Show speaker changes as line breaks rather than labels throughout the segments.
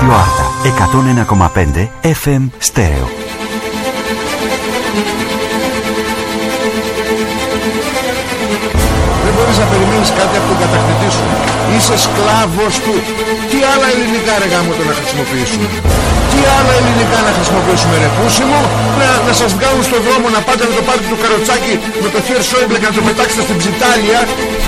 Ράδιο Άρτα 101,5 FM Στέρεο.
Δεν μπορείς να περιμένεις κάτι από τον κατακτητή σου. Είσαι σκλάβος του. Τι άλλα ελληνικά ρε γάμο το να χρησιμοποιήσουμε; Τι άλλα ελληνικά να χρησιμοποιήσουμε ρε πούσι μου. Να, να σας βγάλουν στον δρόμο να πάτε με το πάρτι του καροτσάκι με το χέρι Σόιμπλε και να το πετάξετε στην ψιτάλια.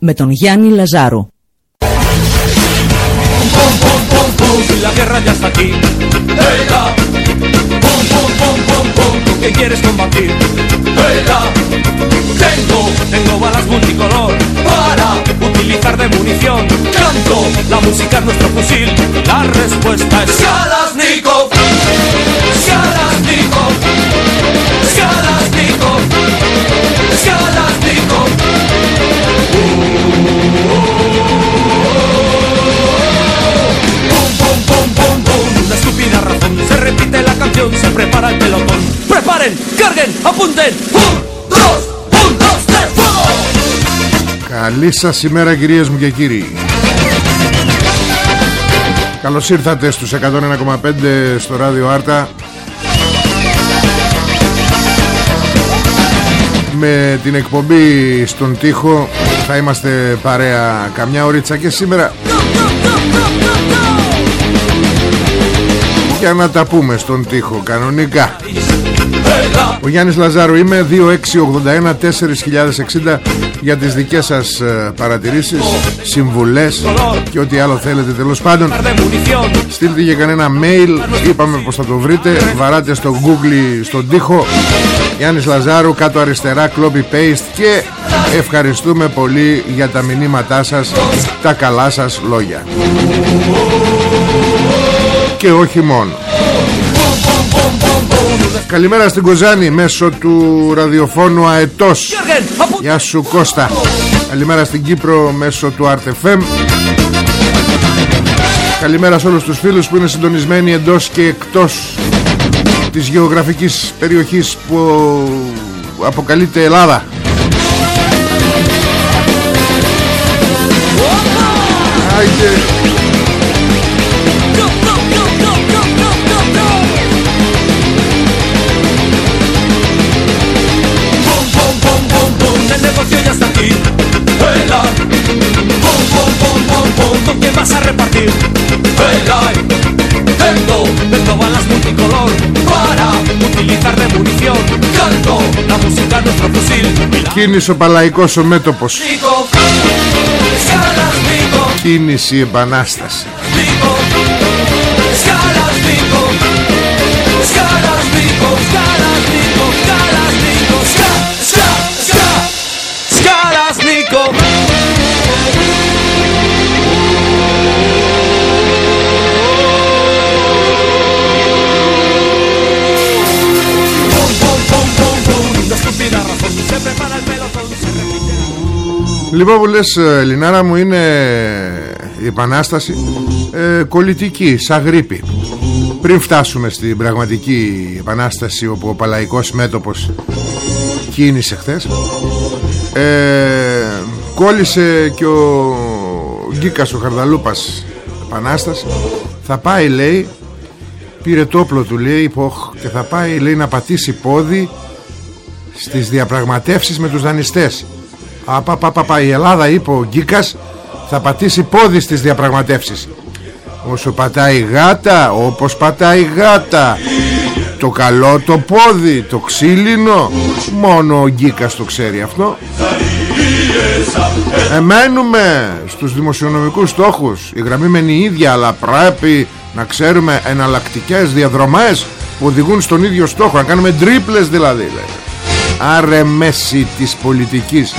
με τον Γιάννη Λαζάρου.
La guerra ya está aquí. ¡Ela! ¡Pum, pum, pum, pum, pum! ¿Con qué quieres combatir? ¡Ela! Tengo, tengo balas multicolor para utilizar de munición. Canto, la música es nuestro fusil. La respuesta es Kalashnikov. Kalashnikov. Canción, se prepara el pelotón. Preparen, carguen, apunten. Un, dos, un, dos, tres, fuego.
Καλή σας ημέρα κυρίες μου και κύριοι Καλώς ήρθατε στους 101,5 στο ράδιο Άρτα Με την εκπομπή στον τοίχο θα είμαστε παρέα καμιά ωρίτσα και σήμερα Για να τα πούμε στον τοίχο κανονικά. Ο Γιάννης Λαζάρου είμαι 2681-4060 για τις δικές σας ε, παρατηρήσεις, συμβουλές και ό,τι άλλο θέλετε. Τέλος πάντων
De munición.
Στείλτε για κανένα mail. Είπαμε πως θα το βρείτε. Βαράτε στο google στον τοίχο. Γιάννης Λαζάρου κάτω αριστερά copy paste. Και ευχαριστούμε πολύ για τα μηνύματά σας Τα καλά σας λόγια Και όχι μόνο Καλημέρα στην Κοζάνη μέσω του ραδιοφώνου Αετός
Carguen, apunten.
Γεια σου Κώστα Καλημέρα στην Κύπρο μέσω του RTFM Καλημέρα σε όλους τους φίλους που είναι συντονισμένοι εντός και εκτός της γεωγραφικής περιοχής που αποκαλείται Ελλάδα Άιντε.
Y la
Κίνησε ο παλαϊκός ο μέτωπος.
Nico, escalas Nico,
Κίνηση επανάσταση
Nico, escalas Nico,
Λοιπόν που λες ε, Λινάρα μου είναι η επανάσταση ε, κολλητική, σαν γρήπη. Πριν φτάσουμε στην πραγματική επανάσταση όπου ο παλαϊκός μέτωπος κίνησε χθες ε, Κόλλησε και ο Γκίκας ο Χαρδαλούπας επανάσταση. Θα πάει λέει Πήρε το όπλο του λέει «Ποχ», και θα πάει λέει να πατήσει πόδι στις διαπραγματεύσεις με τους δανειστές Απα, πα, πα, πα, η Ελλάδα είπε ο Γκίκας θα πατήσει πόδι στις διαπραγματεύσεις. Όσο πατάει γάτα Όπως πατάει γάτα. Το καλό το πόδι Το ξύλινο. Μόνο ο Γκίκας το ξέρει αυτό. Εμένουμε στους δημοσιονομικούς στόχους. Η γραμμή μένει η ίδια Αλλά πρέπει να ξέρουμε εναλλακτικές διαδρομές Που οδηγούν στον ίδιο στόχο. Να κάνουμε τρίπλες δηλαδή λέει. Άρε μέση της πολιτικής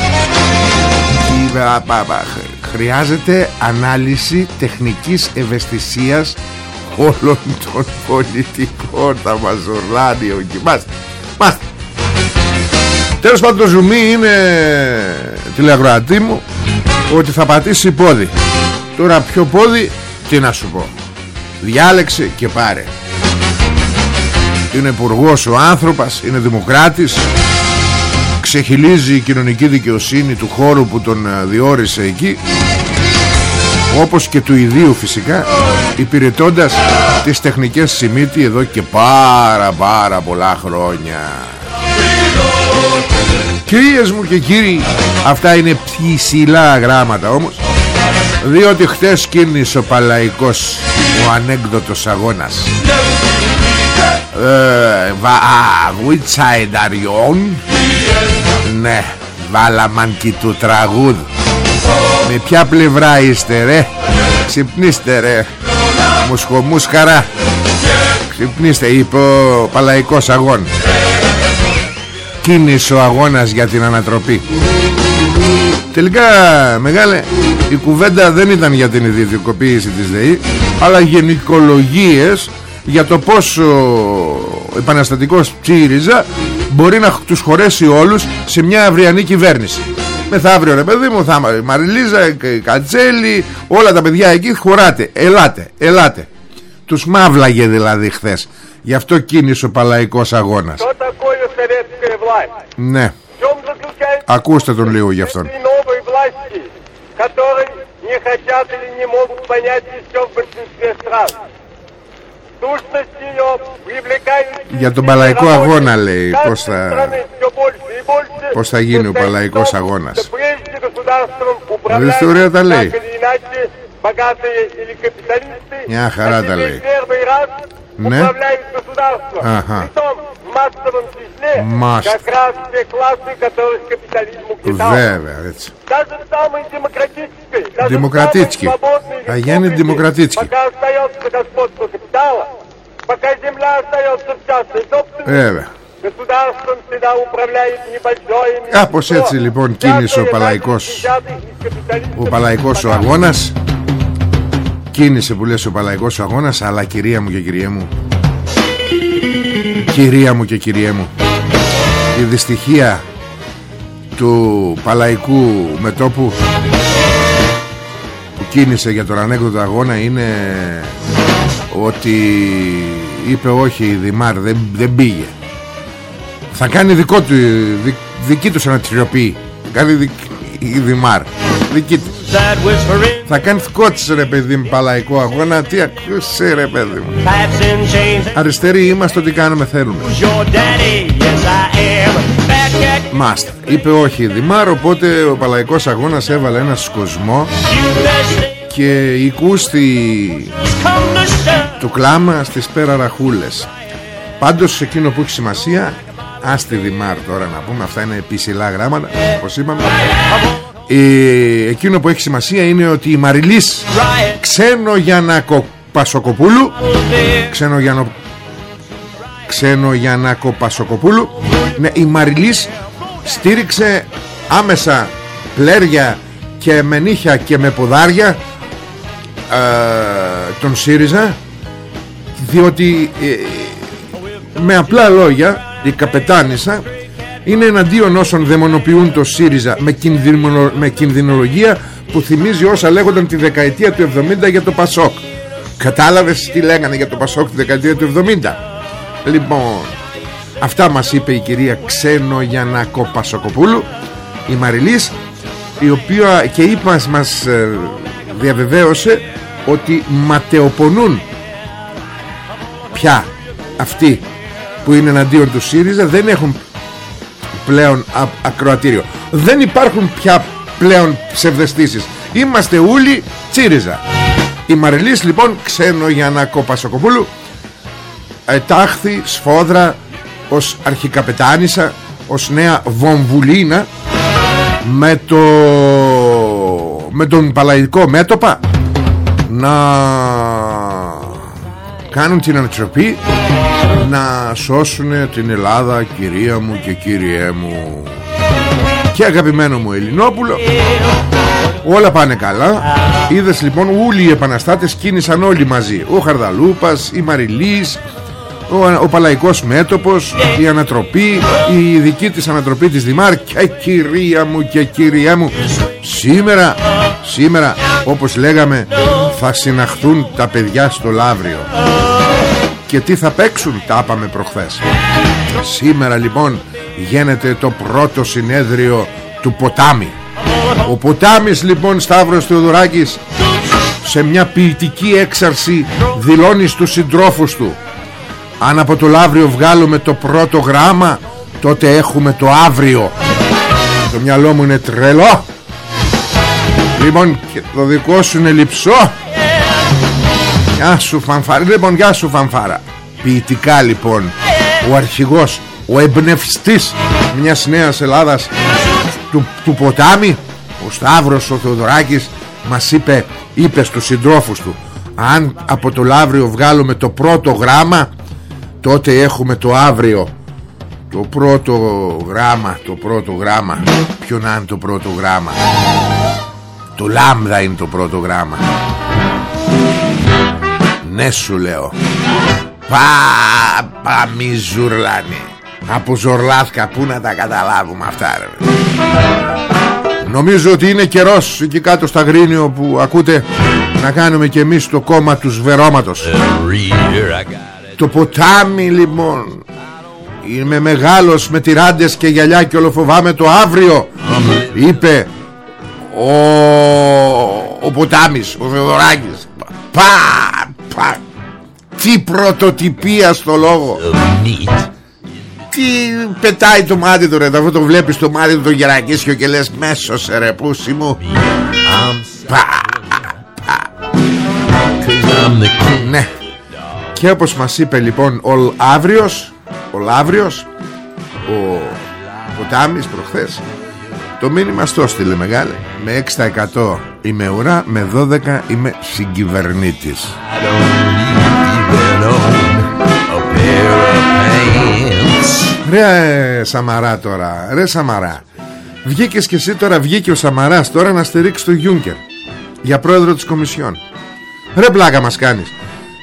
Χρειάζεται ανάλυση τεχνικής ευαισθησίας όλων των πολιτικών. Θα μας ορλάνει ο κοιμάστε Μάστε. Τέλος πάντων το ζουμί είναι τηλεαγροατή μου Ότι θα πατήσει πόδι. Τώρα ποιο πόδι τι να σου πω. Διάλεξε και πάρε. Είναι υπουργός ο άνθρωπος Είναι δημοκράτης Ξεχυλίζει η κοινωνική δικαιοσύνη του χώρου που τον ε, διόρισε εκεί όπως και του ιδίου φυσικά υπηρετώντας τις τεχνικές σημείτη εδώ και πάρα πάρα πολλά χρόνια. Κυρίες μου και κύριοι Αυτά είναι ψηλά γράμματα όμως Διότι χτες κίνησε ο Παλαϊκός Ο ανέκδοτος αγώνας. Ε, Which Ναι Βάλαμαν και του τραγούδ. Με ποια πλευρά είστε ρε; Ξυπνήστε ρε. Μουσχομούσκαρα. Ξυπνήστε είπε ο Παλαϊκός αγών. Κίνησε ο αγώνας για την ανατροπή. Τελικά μεγάλε η κουβέντα δεν ήταν για την ιδιωτικοποίηση της ΔΕΗ αλλά γενικολογίες για το πως ο επαναστατικός Τσίριζα μπορεί να τους χωρέσει όλους σε μια αυριανή κυβέρνηση. Μεθαύριο ρε παιδί μου θα Μαριλίζα, Κατσέλη όλα τα παιδιά εκεί χωράτε. Ελάτε, ελάτε. Τους μαύλαγε δηλαδή χθες. Γι' αυτό κίνησε ο παλαϊκός αγώνας. Ναι. Ακούστε τον λίγο γι' αυτόν. Για τον παλαϊκό αγώνα λέει πως θα, πως θα γίνει ο παλαϊκός αγώνας. Δεν θεωρία τα λέει Μια χαρά τα λέει Ναι Αχα
массовом числе
Масс.
как раз те классы, которые к капитализму кидал.
Βέβαια έτσι
Даже самый демократический, даже
Демократический.
самый свободный
А я не
республики,
демократический.
Пока остается господство капитала, пока земля остается в частной собственности,
Βέβαια
Государством всегда управляет небольшое
Κάπως έτσι λοιπόν κίνησε ο Παλαϊκός Ο Παλαϊκός ο αγώνας Κίνησε που λες ο Παλαϊκός ο αγώνας Αλλά κυρία μου και κυρία μου. Κυρία μου και κυριέ μου. Η δυστυχία του Παλαϊκού μετόπου που κίνησε για τον ανέκδοτο αγώνα είναι ότι είπε όχι η Δημάρ δεν, δεν πήγε. Θα κάνει δικό του δι, δική τους ανατριοπή. Κάνει δι, η Δημάρ δική του θα κάνει δικό της ρε παιδί μου παλαϊκό αγώνα. Τι ακούσε ρε παιδί μου. Αριστεροί είμαστε ότι κάνουμε θέλουμε. Μάστε Είπε όχι η Δημάρ Οπότε ο παλαϊκός αγώνας έβαλε ένα σκοσμό Και η κούστη Του κλάμα στις πέρα ραχούλες. Πάντως εκείνο που έχει σημασία Άστι Δημάρ τώρα να πούμε Αυτά είναι επισυλά γράμματα Όπως είπαμε ε, εκείνο που έχει σημασία είναι ότι η Μαριλής ξένο Γιαννακο Πασοκοπούλου ξένο Γιαννο ξένο Γιαννακο Πασοκοπούλου ναι, η Μαριλής στήριξε άμεσα πλέρια και με νύχια και με ποδάρια ε, τον ΣΥΡΙΖΑ διότι ε, με απλά λόγια η καπετάνισσα είναι εναντίον όσων δαιμονοποιούν το ΣΥΡΙΖΑ με, κινδυνο, με κινδυνολογία που θυμίζει όσα λέγονταν τη δεκαετία του 70 για το Πασόκ. Κατάλαβες τι λέγανε για το Πασόκ τη δεκαετία του 70. Λοιπόν, αυτά μας είπε η κυρία Ξένο Γιαννάκο Πασοκοπούλου, η Μαριλής, η οποία και είπα μας ε, διαβεβαίωσε ότι ματαιοπονούν πια αυτοί που είναι εναντίον του ΣΥΡΙΖΑ δεν έχουν πλέον ακροατήριο. Δεν υπάρχουν πια πλέον ψευδεστήσεις. Είμαστε όλοι τσίριζα. Η Μαριλής λοιπόν ξένο Γιάννα Κοπασοκοπούλου ετάχθη σφόδρα ως αρχικαπετάνισσα ως νέα βομβουλίνα με το με τον παλαϊκό μέτωπα να κάνουν την ανατροπή να σώσουν την Ελλάδα κυρία μου και κύριέ μου. Και αγαπημένο μου Ελληνόπουλο όλα πάνε καλά. Είδες λοιπόν όλοι οι επαναστάτες κίνησαν όλοι μαζί. Ο Χαρδαλούπας, η Μαριλής ο, ο Παλαϊκός Μέτωπος η Ανατροπή η ειδική της Ανατροπή της Δημάρ. Και κυρία μου και κυρία μου σήμερα σήμερα όπως λέγαμε θα συναχθούν τα παιδιά στο Λαύριο. Και τι θα παίξουν τα άπαμε προχθές. Σήμερα λοιπόν γίνεται το πρώτο συνέδριο του Ποτάμι. Ο Ποτάμις λοιπόν Σταύρος Θεοδωράκης σε μια ποιητική έξαρση δηλώνει στους συντρόφους του. Αν από το Λαύριο βγάλουμε το πρώτο γράμμα τότε έχουμε το αύριο το μυαλό μου είναι τρελό. Λοιπόν και το δικό σου είναι λυψό Γεια σου φανφάρα. Λοιπόν γεια σου φανφάρα. Ποιητικά λοιπόν Ο αρχηγός Ο εμπνευστής μιας νέας Ελλάδας του, του ποτάμι Ο Σταύρος ο Θεοδωράκης Μας είπε Είπε στους συντρόφους του Αν από το Λαύριο βγάλουμε το πρώτο γράμμα Τότε έχουμε το αύριο Το πρώτο γράμμα Το πρώτο γράμμα. Ποιο να είναι το πρώτο γράμμα. Το λάμδα είναι το πρώτο γράμμα Ναι σου λέω. Πα, πα μη ζουρλάνει. Από ζορλάθκα Πού να τα καταλάβουμε αυτά ρε Νομίζω ότι είναι καιρός εκεί κάτω στα Γρίνιο που ακούτε να κάνουμε και εμείς το κόμμα του σβερώματος. Το ποτάμι λοιπόν. Είμαι μεγάλος με τυράντες και γυαλιά και ολοφοβάμαι το αύριο Είπε ο, ο ποτάμις, ο Θεοδωράκης. Πα, πα. Τι πρωτοτυπία στο λόγο. Τι πετάει το μάτι του ρε Αυτό το βλέπεις το μάτι του το γερακίσιο και λες μέσος ρε πούσι μου Πα, πα. Ναι. Και όπως μας είπε λοιπόν ο Αύριος Ο Λαύριος Ο Ποτάμις προχθές Το μήνυμα στο στείλε μεγάλε. Με 6% είμαι ουρά Με 12 είμαι συγκυβερνήτης. Ρε Σαμαρά τώρα. Ρε Σαμαρά. Βγήκες και εσύ τώρα Βγήκε ο Σαμαράς τώρα να στηρίξει το Γιούνκερ Για πρόεδρο της Κομισιόν. Ρε πλάκα μας κάνεις.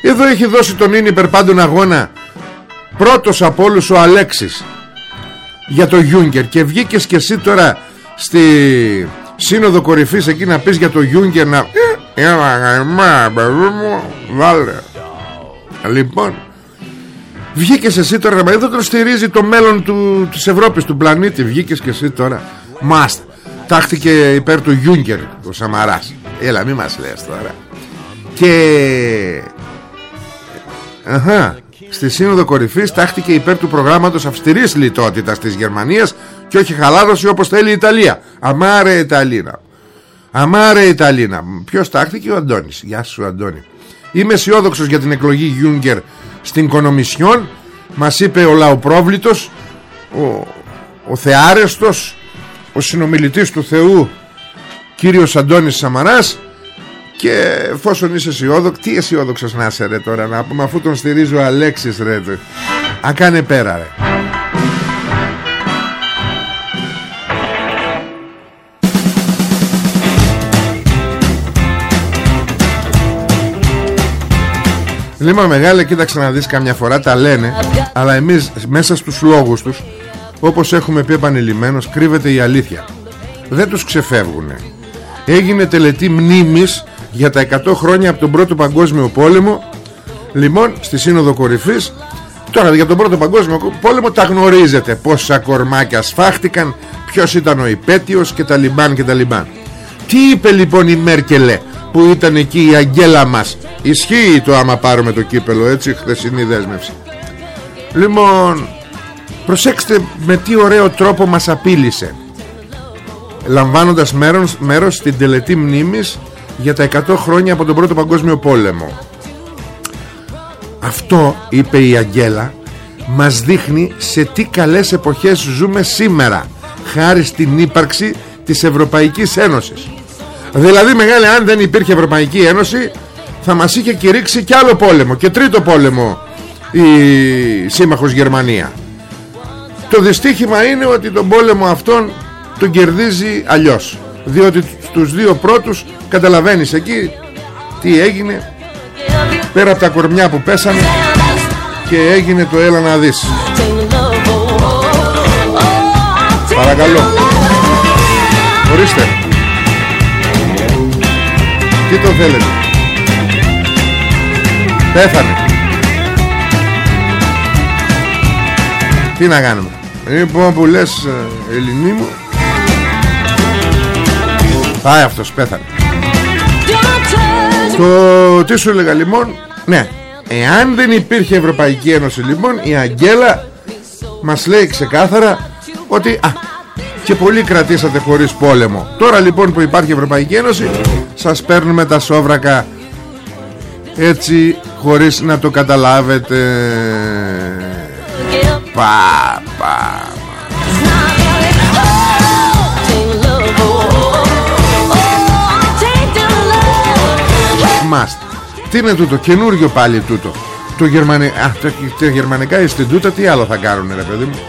Εδώ έχει δώσει τον ίνι υπερπάντων αγώνα Πρώτος από όλους ο Αλέξης Για το Γιούγκερ Και βγήκες και εσύ τώρα Στη σύνοδο κορυφής Εκεί να πεις για το Γιούγκερ Να Βάλε Λοιπόν Βγήκες εσύ τώρα Εδώ το στηρίζει το μέλλον του, της Ευρώπης Του πλανήτη. Βγήκες και εσύ τώρα. Μάστα Τάχτηκε υπέρ του Γιούγκερ Ο Σαμαράς. Έλα μη μας λες τώρα. Και Αχα. Στη Σύνοδο Κορυφής τάχτηκε υπέρ του προγράμματος αυστηρής λιτότητας της Γερμανίας και όχι χαλάρωση όπως θέλει η Ιταλία. Αμάρε Ιταλίνα. Αμάρε Ιταλίνα. Ποιος τάχτηκε, ο Αντώνης. Γεια σου, Αντώνη. Είμαι αισιόδοξος για την εκλογή Γιούγκερ στην Κονομισιόν. Μας είπε ο Λαοπρόβλητος, ο, ο Θεάρεστος, ο συνομιλητής του Θεού, κύριος Αντώνης Σαμαράς και εφόσον είσαι αισιόδοξο, τι αισιόδοξος να είσαι ρε τώρα να πούμε αφού τον στηρίζει ο Αλέξης ρε. Αν κάνε πέρα ρε. Λοιπόν μεγάλε κοίταξε να δεις καμιά φορά τα λένε Αλλά εμείς μέσα στους λόγους τους Όπως έχουμε πει επανειλημμένως Κρύβεται η αλήθεια Δεν τους ξεφεύγουνε Έγινε τελετή μνήμης για τα 100 χρόνια από τον Πρώτο Παγκόσμιο Πόλεμο λοιπόν στη Σύνοδο Κορυφής τώρα για τον Πρώτο Παγκόσμιο Πόλεμο τα γνωρίζετε πόσα κορμάκια σφάχτηκαν ποιος ήταν ο υπέτειος και τα λιμπάν και τα λιμπάν. Τι είπε λοιπόν η Μέρκελε που ήταν εκεί η αγγέλα μας; Ισχύει το άμα πάρουμε το κύπελο έτσι χθεσινή δέσμευση. Λοιπόν προσέξτε με τι ωραίο τρόπο μας απείλησε. Λαμβάνοντας μέρος, μέρος στην τελετή μνήμης για τα 100 χρόνια από τον Πρώτο Παγκόσμιο Πόλεμο. Αυτό, είπε η Αγγέλα, μας δείχνει σε τι καλές εποχές ζούμε σήμερα, χάρη στην ύπαρξη της Ευρωπαϊκής Ένωσης. Δηλαδή μεγάλη αν δεν υπήρχε Ευρωπαϊκή Ένωση θα μας είχε κηρύξει και άλλο πόλεμο και τρίτο πόλεμο η σύμμαχος Γερμανία. Το δυστύχημα είναι ότι τον πόλεμο αυτόν τον κερδίζει αλλιώς διότι τους δύο πρώτους καταλαβαίνεις εκεί τι έγινε πέρα από τα κορμιά που πέσανε και έγινε το έλα να δεις. Παρακαλώ. Ορίστε. Τι το θέλετε. Πέθανε. Τι να κάνουμε. Λοιπόν που λες ε, Ελληνί μου. Πάει αυτός πέθανε Το τι σου έλεγα λοιπόν Ναι. Εάν δεν υπήρχε Ευρωπαϊκή Ένωση λοιπόν Η Αγγέλα Μας λέει ξεκάθαρα Ότι α, και πολύ κρατήσατε χωρίς πόλεμο. Τώρα λοιπόν που υπάρχει Ευρωπαϊκή Ένωση Σας παίρνουμε τα σόβρακα Έτσι χωρίς να το καταλάβετε. Πα, πα, Must. Τι είναι τούτο, καινούριο πάλι τούτο. Το γερμανι... Α, τα, τα γερμανικά Ινστιτούτα τι άλλο θα κάνουν ρε παιδί μου.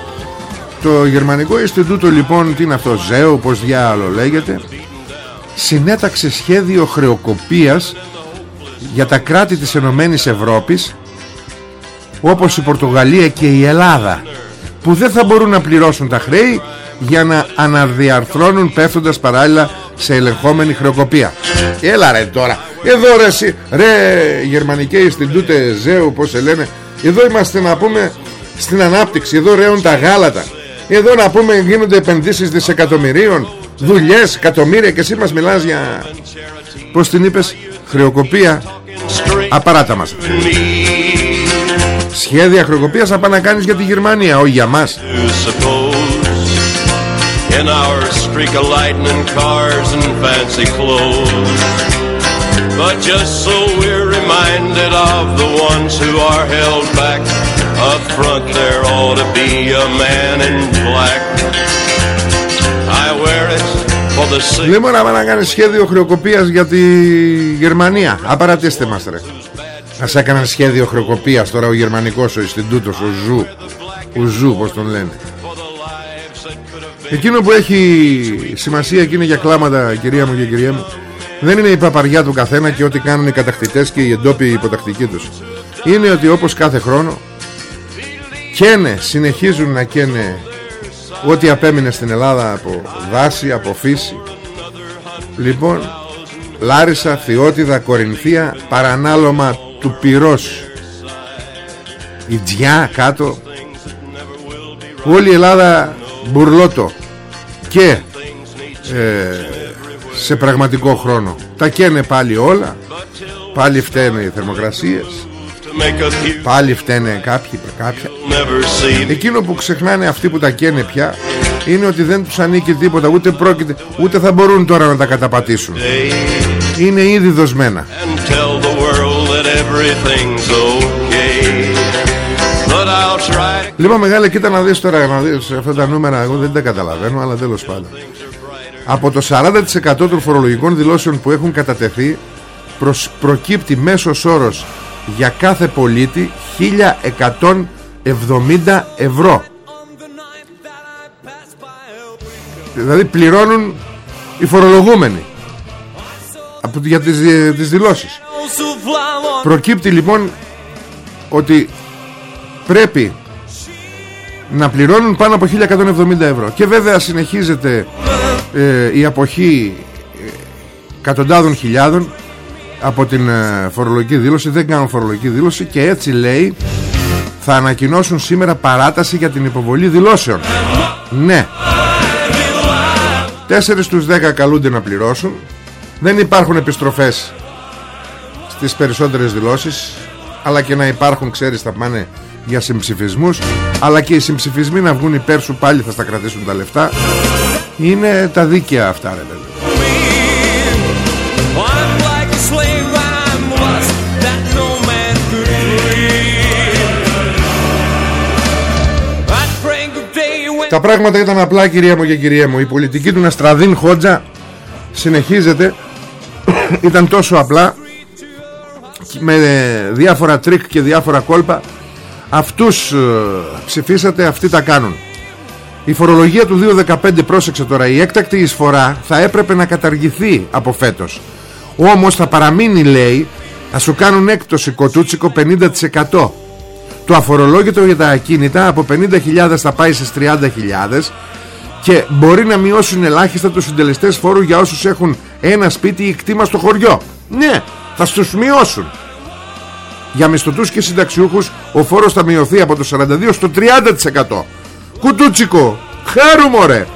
Το γερμανικό Ινστιτούτο λοιπόν τι είναι αυτό, ΖΕΟ, πως διάλο λέγεται, συνέταξε σχέδιο χρεοκοπίας για τα κράτη της Ενωμένης Ευρώπης όπως η Πορτογαλία και η Ελλάδα που δεν θα μπορούν να πληρώσουν τα χρέη για να αναδιαρθρώνουν πέφτοντας παράλληλα σε ελεγχόμενη χρεοκοπία. Έλα ρε τώρα, εδώ ρε εσύ, ρε γερμανικέ Ινστιτούτε Ζέου πως σε λένε, εδώ είμαστε να πούμε στην ανάπτυξη, εδώ ρέουν τα γάλατα, εδώ να πούμε γίνονται επενδύσεις δισεκατομμυρίων, δουλειές, εκατομμύρια και εσύ μας μιλάς για, πως την είπες, χρεοκοπία, απαράτα μας. Σχέδια χρεοκοπίας θα πάνε να κάνεις για τη Γερμανία, όχι για μας. In our streak of lightning cars and fancy clothes But just so we're reminded of the ones who are held back Up front there ought to be a man in black I wear it for the sake Λοιπόν να κάνει σχέδιο χρεοκοπίας για τη Γερμανία Απαρατήστε μας ρε Ας έκαναν σχέδιο χρεοκοπίας τώρα ο γερμανικός ο Ινστιτούτος, ο Ζου Ο Ζου πως τον λένε Εκείνο που έχει σημασία και είναι για κλάματα κυρία μου και κυρία μου δεν είναι η παπαριά του καθένα και ό,τι κάνουν οι κατακτητές και οι εντόπιοι υποτακτικοί τους. Είναι ότι όπως κάθε χρόνο καίνε, συνεχίζουν να καίνε ό,τι απέμεινε στην Ελλάδα από δάση, από φύση. Λοιπόν Λάρισα, Θειότιδα, Κορινθία παρανάλωμα του πυρός. Η Τζιά κάτω. Όλη η Ελλάδα μπουρλότο και ε, σε πραγματικό χρόνο. Τα καίνε πάλι όλα. Πάλι φταίνε οι θερμοκρασίες. Πάλι φταίνε κάποιοι κάποια. Εκείνο που ξεχνάνε αυτοί που τα καίνε πια είναι ότι δεν τους ανήκει τίποτα. Ούτε πρόκειται ούτε θα μπορούν τώρα να τα καταπατήσουν. Είναι ήδη δοσμένα Λοιπόν μεγάλη κοίτα να δεις τώρα να δεις αυτά τα νούμερα. Εγώ δεν τα καταλαβαίνω αλλά τέλος πάντων. Από το 40% των φορολογικών δηλώσεων που έχουν κατατεθεί προς, προκύπτει μέσος όρος για κάθε πολίτη 1170 ευρώ. Δηλαδή πληρώνουν οι φορολογούμενοι από, για τις, τις δηλώσεις. Προκύπτει λοιπόν ότι πρέπει να πληρώνουν πάνω από 1170 ευρώ. Και βέβαια συνεχίζεται ε, η αποχή ε, εκατοντάδων χιλιάδων από την ε, φορολογική δήλωση. Δεν κάνουν φορολογική δήλωση και έτσι λέει θα ανακοινώσουν σήμερα παράταση για την υποβολή δηλώσεων. Ναι. 4 στους 10 καλούνται να πληρώσουν. Δεν υπάρχουν επιστροφές στις περισσότερες δηλώσεις αλλά και να υπάρχουν ξέρεις θα πάνε για συμψηφισμούς αλλά και οι συμψηφισμοί να βγουν υπέρ σου πάλι θα στα κρατήσουν τα λεφτά. Είναι τα δίκαια αυτά ρε παιδί. Τα πράγματα ήταν απλά κυρία μου και κυρία μου. Η πολιτική του Ναστραδίν Χότζα Συνεχίζεται. Ήταν τόσο απλά Με διάφορα τρίκ και διάφορα κόλπα Αυτούς ε, ψηφίσατε Αυτοί τα κάνουν. Η φορολογία του 2015 πρόσεξε τώρα η έκτακτη εισφορά θα έπρεπε να καταργηθεί από φέτος. Όμως θα παραμείνει λέει θα σου κάνουν έκπτωση κοτούτσικο 50% το αφορολόγητο για τα ακίνητα από 50.000 θα πάει στις 30.000 και μπορεί να μειώσουν ελάχιστα τους συντελεστές φόρου για όσους έχουν ένα σπίτι ή κτήμα στο χωριό. Ναι θα στους μειώσουν για μισθωτούς και συνταξιούχους ο φόρος θα μειωθεί από το 42% στο 30% Κουτούτσικο Χάρου μωρέ.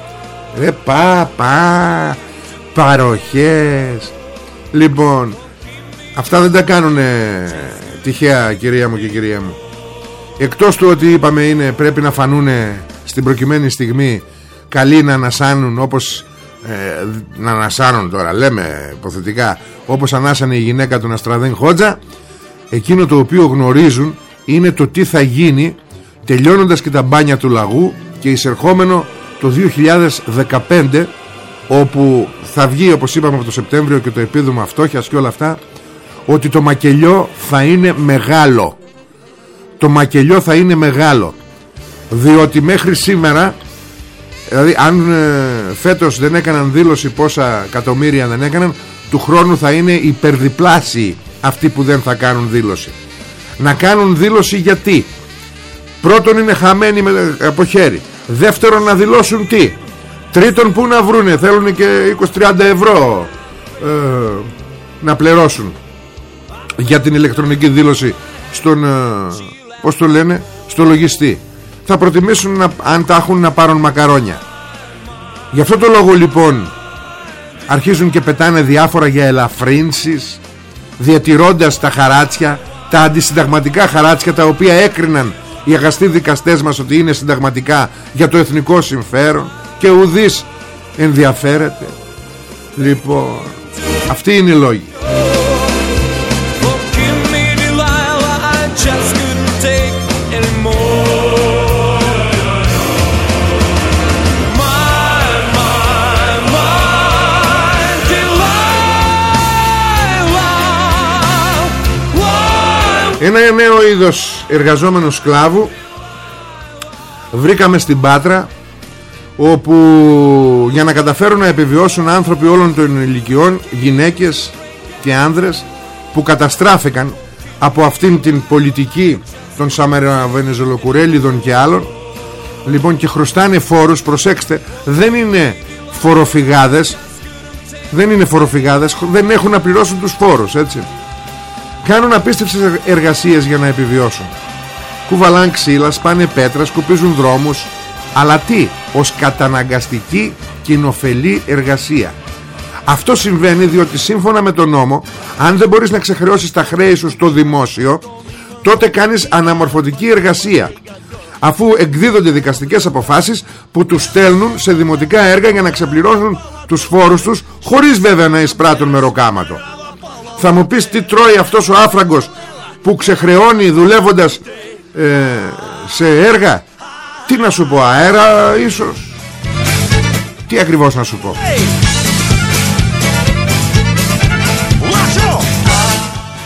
Ρε πά πά Παροχές. Λοιπόν Αυτά δεν τα κάνουν τυχαία κυρία μου και κυρία μου. Εκτός του ότι είπαμε είναι πρέπει να φανούν στην προκειμένη στιγμή καλοί να ανασάνουν όπως ε, να ανασάνουν τώρα λέμε υποθετικά όπως ανάσανε η γυναίκα του Ναστραδέν Χότζα εκείνο το οποίο γνωρίζουν είναι το τι θα γίνει τελειώνοντας και τα μπάνια του λαγού και εισερχόμενο το 2015 όπου θα βγει όπως είπαμε από το Σεπτέμβριο και το επίδομα φτώχειας και όλα αυτά ότι το μακελιό θα είναι μεγάλο. Το μακελιό θα είναι μεγάλο. Διότι μέχρι σήμερα δηλαδή αν ε, φέτος δεν έκαναν δήλωση πόσα εκατομμύρια δεν έκαναν του χρόνου θα είναι υπερδιπλάσιοι αυτοί που δεν θα κάνουν δήλωση. Να κάνουν δήλωση γιατί; Πρώτον είναι χαμένοι με, από χέρι. Δεύτερον να δηλώσουν τι; Τρίτον που να βρούνε; Θέλουν και 20-30 ευρώ ε, Να πληρώσουν Για την ηλεκτρονική δήλωση Στον ε, Πώς το λένε Στο λογιστή. Θα προτιμήσουν να, αν τα έχουν να πάρουν μακαρόνια. Γι' αυτό το λόγο λοιπόν Αρχίζουν και πετάνε διάφορα για ελαφρύνσεις Διατηρώντας τα χαράτσια Τα αντισυνταγματικά χαράτσια Τα οποία έκριναν οι αγαστοί δικαστές μας ότι είναι συνταγματικά για το εθνικό συμφέρον και ουδής ενδιαφέρεται. Λοιπόν αυτή είναι η λόγη Ένα νέο είδος εργαζόμενο σκλάβου Βρήκαμε στην Πάτρα Όπου για να καταφέρουν να επιβιώσουν άνθρωποι όλων των ηλικιών Γυναίκες και άνδρες Που καταστράφηκαν από αυτήν την πολιτική των Σαμεραβενεζολοκουρέλιδων και άλλων. Λοιπόν και χρωστάνε φόρους Προσέξτε δεν είναι φοροφυγάδες Δεν είναι φοροφυγάδες Δεν έχουν να πληρώσουν τους φόρους έτσι Κάνουν απίστευτες εργασίες για να επιβιώσουν. Κουβαλάν ξύλα, σπάνε πέτρα, σκουπίζουν δρόμους. Αλλά τι, ως καταναγκαστική κοινοφελή εργασία. Αυτό συμβαίνει διότι σύμφωνα με τον νόμο Αν δεν μπορείς να ξεχρεώσεις τα χρέη σου στο δημόσιο Τότε κάνεις αναμορφωτική εργασία. Αφού εκδίδονται δικαστικές αποφάσεις Που τους στέλνουν σε δημοτικά έργα για να ξεπληρώσουν τους φόρους τους Χωρίς βέβαια να εισπράττουν μεροκάματο θα μου πεις τι τρώει αυτός ο άφραγκος που ξεχρεώνει δουλεύοντας ε, σε έργα; Τι να σου πω αέρα ίσως; Τι ακριβώς να σου πω;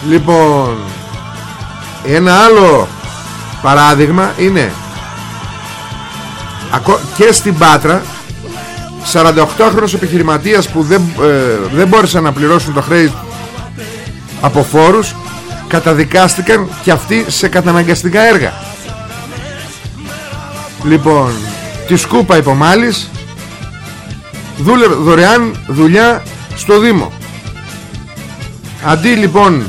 Λοιπόν Ένα άλλο παράδειγμα είναι και στην Πάτρα 48χρονος επιχειρηματίας που δεν, ε, δεν μπόρεσαν να πληρώσουν το χρέη από φόρους καταδικάστηκαν και αυτοί σε καταναγκαστικά έργα. Λοιπόν τη σκούπα υπομάλης δούλευε δωρεάν δουλειά στο Δήμο. Αντί λοιπόν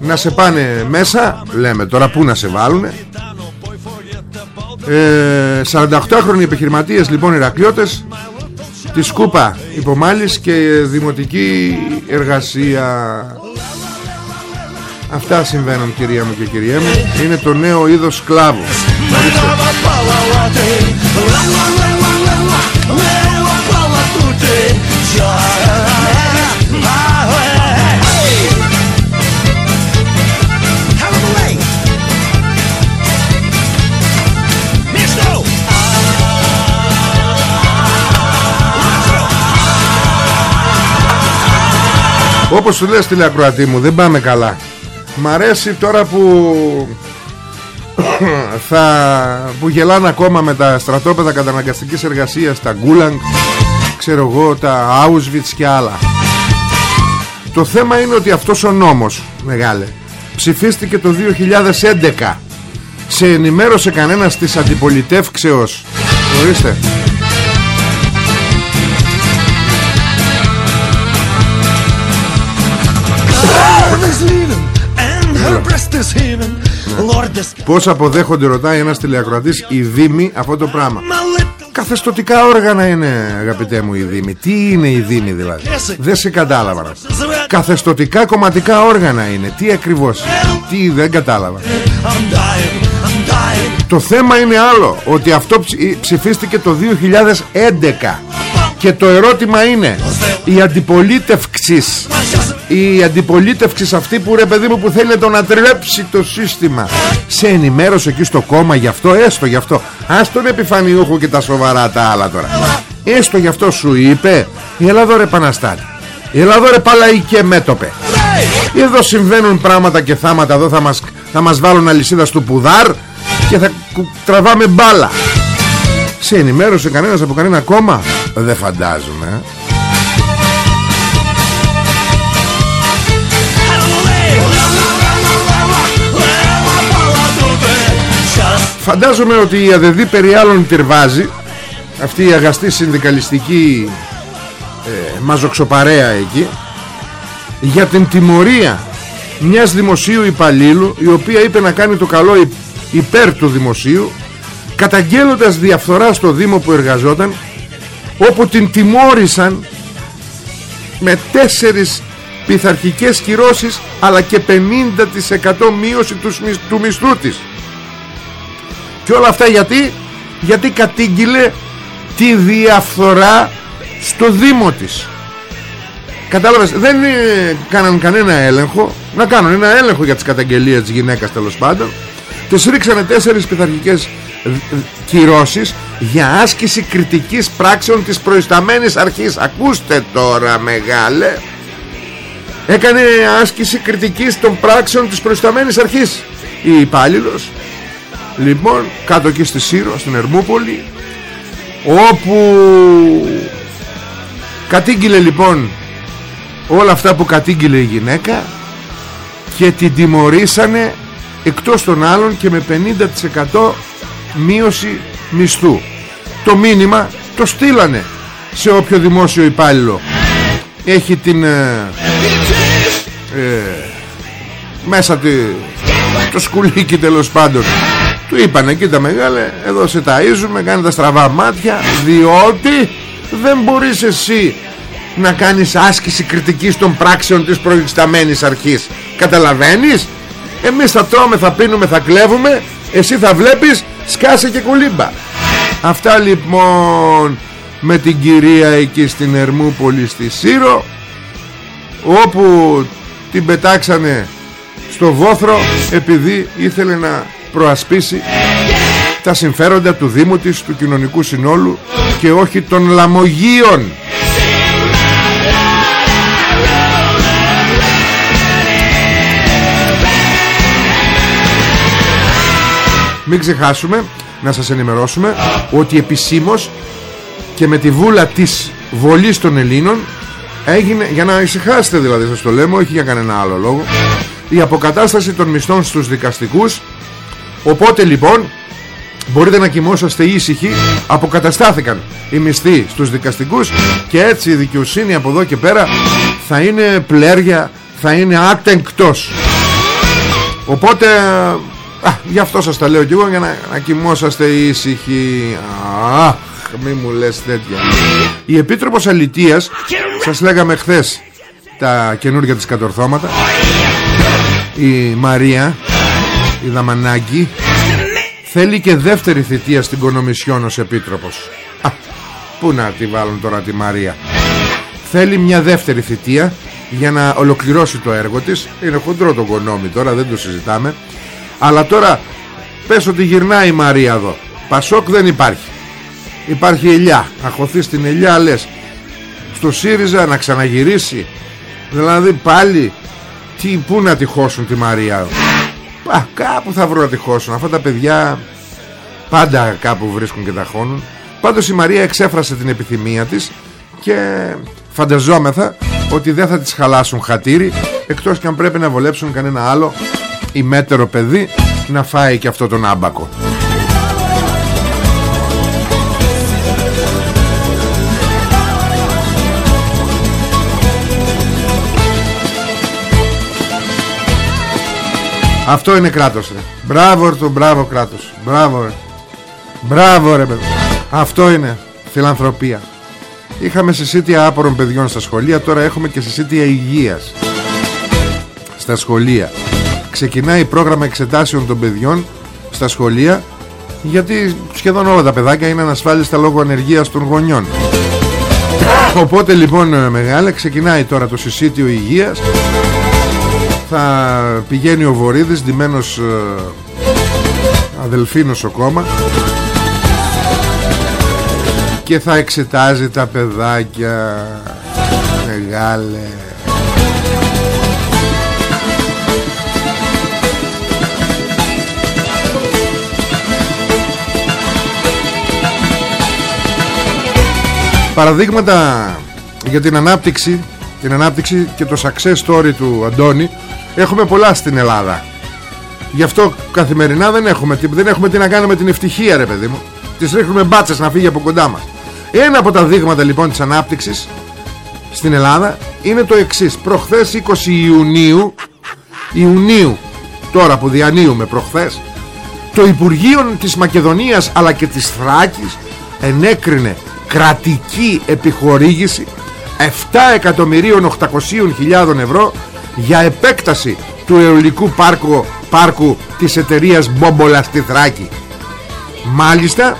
να σε πάνε μέσα λέμε τώρα που να σε βάλουνε ε, 48χρονοι επιχειρηματίες λοιπόν Ηρακλειώτες τη σκούπα υπομάλης και δημοτική εργασία Αυτά συμβαίνουν κυρία μου και κυρία μου. Είναι το νέο είδος σκλάβου Όπως σου λες τηλεακροατή μου δεν πάμε καλά. Μ' αρέσει τώρα που θα, που γελάνε ακόμα με τα στρατόπεδα καταναγκαστικής εργασίας τα Γκούλαγκ ξέρω εγώ τα Auschwitz και άλλα. Το θέμα είναι ότι αυτός ο νόμος μεγάλε ψηφίστηκε το 2011 σε ενημέρωσε κανένας της αντιπολιτεύξεως. Ορίστε Πώς αποδέχονται ρωτάει ένας τηλεακροατής οι Δήμοι αυτό το πράγμα. Καθεστοτικά όργανα είναι αγαπητέ μου οι Δήμοι Τι είναι οι Δήμοι δηλαδή; Δεν σε κατάλαβα Καθεστοτικά κομματικά όργανα είναι. Τι ακριβώς; Τι δεν κατάλαβα. Το θέμα είναι άλλο Ότι αυτό ψηφίστηκε το 2011 Και το ερώτημα είναι Η αντιπολίτευξης η αντιπολίτευξη αυτή που ρε παιδί μου που θέλει να το ανατρέψει το σύστημα σε ενημέρωσε εκεί στο κόμμα γι' αυτό έστω γι' αυτό. Ας τον επιφανιούχο και τα σοβαρά τα άλλα τώρα. Έστω γι' αυτό σου είπε έλα εδώ ρε Παναστάτη έλα εδώ ρε Παλαϊκέ μέτωπε εδώ συμβαίνουν πράγματα και θάματα εδώ θα μας, θα μας βάλουν αλυσίδα στο πουδάρ και θα τραβάμε μπάλα σε ενημέρωσε κανένας από κανένα κόμμα; Δεν φαντάζομαι ε. Φαντάζομαι ότι η ΑΔΔ περί άλλων τυρβάζει Αυτή η αγαστή συνδικαλιστική ε, μαζοξοπαρέα εκεί Για την τιμωρία μιας δημοσίου υπαλλήλου Η οποία είπε να κάνει το καλό υπέρ του δημοσίου Καταγγέλλοντας διαφθορά στο Δήμο που εργαζόταν Όπου την τιμώρησαν με τέσσερις πειθαρχικές κυρώσεις αλλά και 50% μείωση του μισθού της. Και όλα αυτά γιατί; Γιατί κατήγγειλε τη διαφθορά στο Δήμο της. Κατάλαβες δεν κάναν κανένα έλεγχο. Να κάνουν ένα έλεγχο για τις καταγγελίες της γυναίκας τέλος πάντων. Και ρίξανε τέσσερις πειθαρχικές ε, κυρώσεις Για άσκηση κριτικής πράξεων της προϊσταμένης αρχής. Ακούστε τώρα μεγάλε. Έκανε άσκηση κριτικής των πράξεων της προϊσταμένης αρχής. Η υπάλληλος Λοιπόν κάτω εκεί στη Σύρο Στην Ερμούπολη Όπου Κατήγγειλε λοιπόν Όλα αυτά που κατήγγειλε η γυναίκα Και την τιμωρήσανε Εκτός των άλλων Και με 50% Μείωση μισθού. Το μήνυμα το στείλανε Σε όποιο δημόσιο υπάλληλο. Έχει την ε, ε Μέσα τη, Το σκουλίκι τέλος πάντων. Του είπανε κοίτα μεγάλε Εδώ σε ταΐζουμε Κάνε τα στραβά μάτια Διότι δεν μπορείς εσύ Να κάνεις άσκηση κριτικής των πράξεων Της προϊσταμένης αρχής. Καταλαβαίνεις; Εμείς θα τρώμε, θα πίνουμε, θα κλέβουμε Εσύ θα βλέπεις σκάσε και κουλίμπα Αυτά λοιπόν Με την κυρία εκεί στην Ερμούπολη Στη Σύρο Όπου την πετάξανε στο βόθρο επειδή ήθελε να προασπίσει τα συμφέροντα του Δήμου της, του κοινωνικού συνόλου και όχι των λαμογίων. Μην ξεχάσουμε να σας ενημερώσουμε ότι επισήμως και με τη βούλα της βολής των Ελλήνων έγινε, για να ησυχάσετε δηλαδή σας το λέμε, όχι για κανένα άλλο λόγο η αποκατάσταση των μισθών στους δικαστικούς. Οπότε λοιπόν μπορείτε να κοιμόσαστε ήσυχοι Αποκαταστάθηκαν οι μισθοί στους δικαστικούς Και έτσι η δικαιοσύνη από εδώ και πέρα Θα είναι πλέρια Θα είναι άκτα εκτός Οπότε α, Γι' αυτό σας τα λέω και εγώ Για να, να κοιμόσαστε ήσυχοι. Αχ μη μου λες τέτοια. Η Επίτροπος Αλητείας Σας λέγαμε χθες Τα καινούργια της κατορθώματα. Η Μαρία η Δαμανάκη θέλει και δεύτερη θητεία στην Κονομισιόν ως Επίτροπος. Α, πού να τη βάλουν τώρα τη Μαρία. Θέλει μια δεύτερη θητεία για να ολοκληρώσει το έργο της. Είναι χοντρό το κονόμι τώρα δεν το συζητάμε αλλά τώρα πες ότι γυρνάει η Μαρία εδώ. Πασόκ δεν υπάρχει. Υπάρχει ελιά. Να χωθεί στην ελιά λες. Στο ΣΥΡΙΖΑ να ξαναγυρίσει. Δηλαδή πάλι τι, Πού να τυχώσουν τη Μαρία; Α, Κάπου θα βρουν να τυχώσουν Αυτά τα παιδιά Πάντα κάπου βρίσκουν και τα χώνουν. Πάντως η Μαρία εξέφρασε την επιθυμία της Και φανταζόμεθα Ότι δεν θα της χαλάσουν χατήρι Εκτός και αν πρέπει να βολέψουν κανένα άλλο Ημέτερο παιδί Να φάει και αυτό τον άμπακο. Αυτό είναι κράτος ρε. Μπράβο ρε το μπράβο κράτος. Μπράβο ρε. Μπράβο ρε παιδί. Αυτό είναι φιλανθρωπία. Είχαμε συσίτια άπορων παιδιών στα σχολεία Τώρα έχουμε και συσίτια υγείας Στα σχολεία Ξεκινάει πρόγραμμα εξετάσεων των παιδιών Στα σχολεία Γιατί σχεδόν όλα τα παιδάκια είναι ανασφάλιστα λόγω ανεργίας των γονιών. Οπότε λοιπόν μεγάλε ξεκινάει τώρα το συσίτιο υγείας. Θα πηγαίνει ο Βορύδης ντυμένος ε, αδελφή νοσοκόμα και θα εξετάζει τα παιδάκια. Μεγάλε παραδείγματα για την ανάπτυξη την ανάπτυξη και το success story του Αντώνη. Έχουμε πολλά στην Ελλάδα. Γι' αυτό καθημερινά δεν έχουμε, δεν έχουμε τι να κάνουμε την ευτυχία ρε παιδί μου. Τις ρίχνουμε μπάτσες να φύγει από κοντά μας. Ένα από τα δείγματα λοιπόν της ανάπτυξης Στην Ελλάδα είναι το εξής. Προχθές 20 Ιουνίου Ιουνίου Τώρα που διανύουμε προχθές Το Υπουργείο της Μακεδονίας αλλά και της Θράκης Ενέκρινε κρατική επιχορήγηση 7.800.000 ευρώ για επέκταση του αιωλικού πάρκου, πάρκου της εταιρείας Μπόμπολα στη Θράκη μάλιστα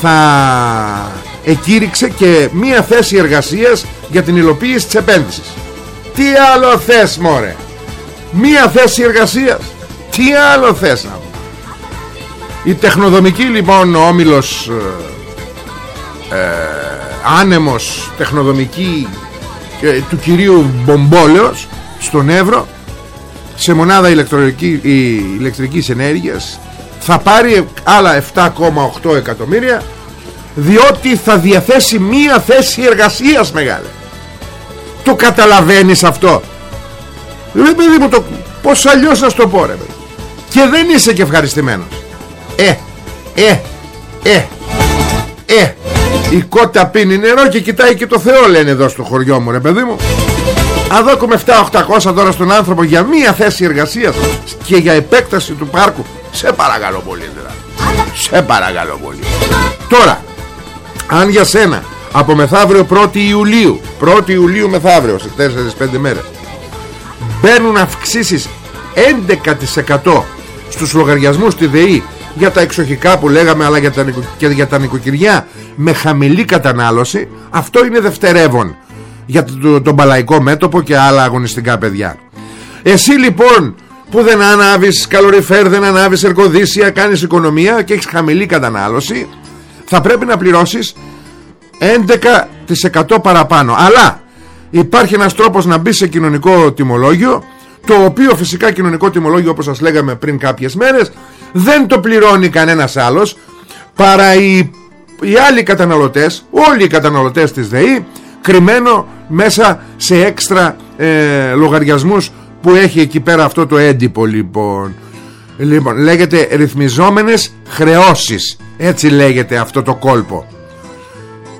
θα εκήρυξε και μία θέση εργασίας για την υλοποίηση της επένδυσης. Τι άλλο θες μωρέ; Μία θέση εργασίας. Τι άλλο θες να η τεχνοδομική λοιπόν όμιλος ε, ε, άνεμος τεχνοδομική του κυρίου Μπομπόλεως στον Εύρο σε μονάδα ηλεκτρική, ηλεκτρικής ενέργειας θα πάρει άλλα 7,8 εκατομμύρια διότι θα διαθέσει μία θέση εργασίας μεγάλη. Το καταλαβαίνεις αυτό; Δεν παιδί μου το πως αλλιώς να το πω ρε και δεν είσαι και ευχαριστημένος. Ε ε ε ε η κότα πίνει νερό και κοιτάει και το Θεό λένε εδώ στο χωριό μου ρε παιδί μου. Αδόκουμε 7-800 τώρα στον άνθρωπο για μία θέση εργασίας και για επέκταση του πάρκου. Σε παρακαλώ πολύ δηλαδή Σε παρακαλώ πολύ. Τώρα Αν για σένα από μεθαύριο 1η Ιουλίου 1η Ιουλίου μεθαύριο σε 4-5 μέρες Μπαίνουν αυξήσεις 11% στους λογαριασμούς τη ΔΕΗ για τα εξοχικά που λέγαμε αλλά για τα, και για τα νοικοκυριά με χαμηλή κατανάλωση. Αυτό είναι δευτερεύον για το, το, μπαλαϊκό μέτωπο και άλλα αγωνιστικά παιδιά. Εσύ λοιπόν που δεν ανάβεις καλοριφέρ δεν ανάβεις ερκοδίσια κάνεις οικονομία και έχεις χαμηλή κατανάλωση θα πρέπει να πληρώσεις 11% παραπάνω. Αλλά υπάρχει ένας τρόπος να μπει σε κοινωνικό τιμολόγιο το οποίο φυσικά κοινωνικό τιμολόγιο όπως σας λέγαμε πριν κάποιες μέρες δεν το πληρώνει κανένας άλλος παρά οι, οι άλλοι καταναλωτές όλοι οι καταναλωτές της ΔΕΗ κρυμμένο μέσα σε έξτρα ε, λογαριασμούς που έχει εκεί πέρα αυτό το έντυπο λοιπόν. Λοιπόν λέγεται ρυθμιζόμενες χρεώσεις. Έτσι λέγεται αυτό το κόλπο.